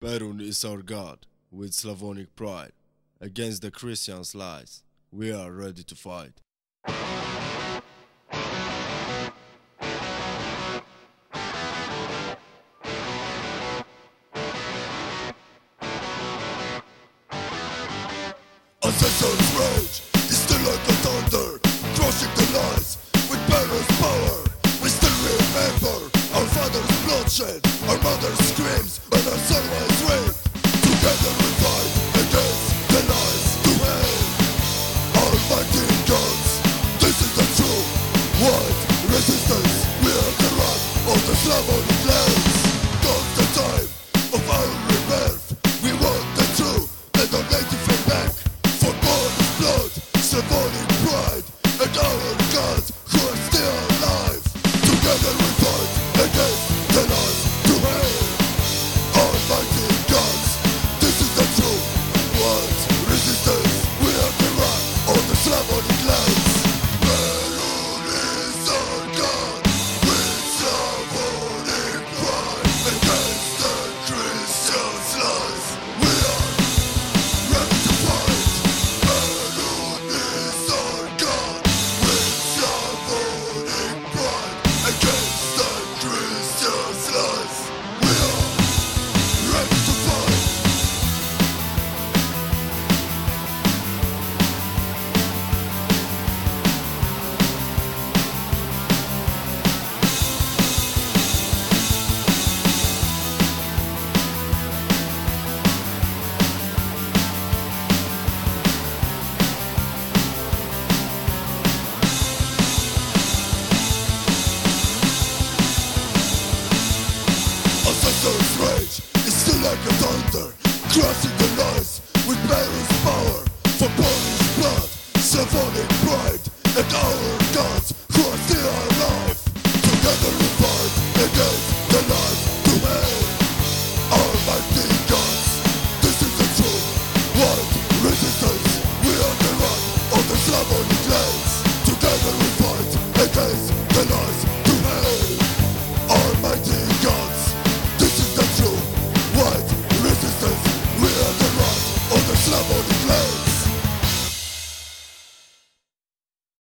Perun is our God, with Slavonic pride. Against the Christians' lies, we are ready to fight. Assassin's rage is the like the thunder, crushing the lies with Perun's power. We still remember our father's bloodshed, our mother's screams, and our sunlight. Double like a thunder, crossing the lines with barrels.